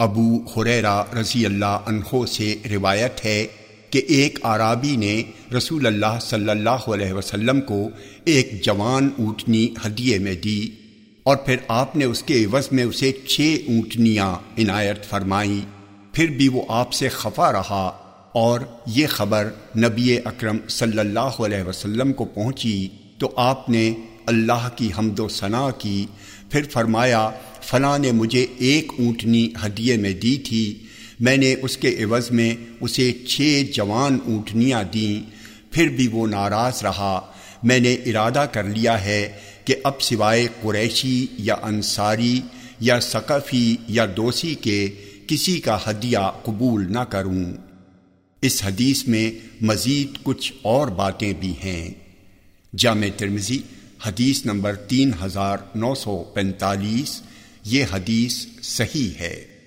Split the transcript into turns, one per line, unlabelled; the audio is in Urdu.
ابو حریرا رضی اللہ عنہ سے روایت ہے کہ ایک عرابی نے رسول اللہ صلی اللہ علیہ وسلم کو ایک جوان اونٹنی ہدیے میں دی اور پھر آپ نے اس کے عوض میں اسے چھ اونٹنیاں عنایت فرمائیں۔ پھر بھی وہ آپ سے خفا رہا اور یہ خبر نبی اکرم صلی اللہ علیہ وسلم کو پہنچی تو آپ نے اللہ کی حمد و ثناء کی۔ پھر فرمایا فلاں نے مجھے ایک اونٹنی ہدیے میں دی تھی۔ میں نے اس کے عوض میں اسے چھ جوان اونٹنیاں دیں۔ پھر بھی وہ ناراض رہا۔ میں نے ارادہ کر لیا ہے کہ اب سوائے قریشی یا انصاری یا ثقفی یا دوسی کے کسی کا ہدیہ قبول نہ کروں۔ اس حدیث میں مزید کچھ اور باتیں بھی ہیں۔ جامع ترمزی حدیث نمبر تین ہزار نو سو پینتالیس۔ یہ حدیث صحیح ہے۔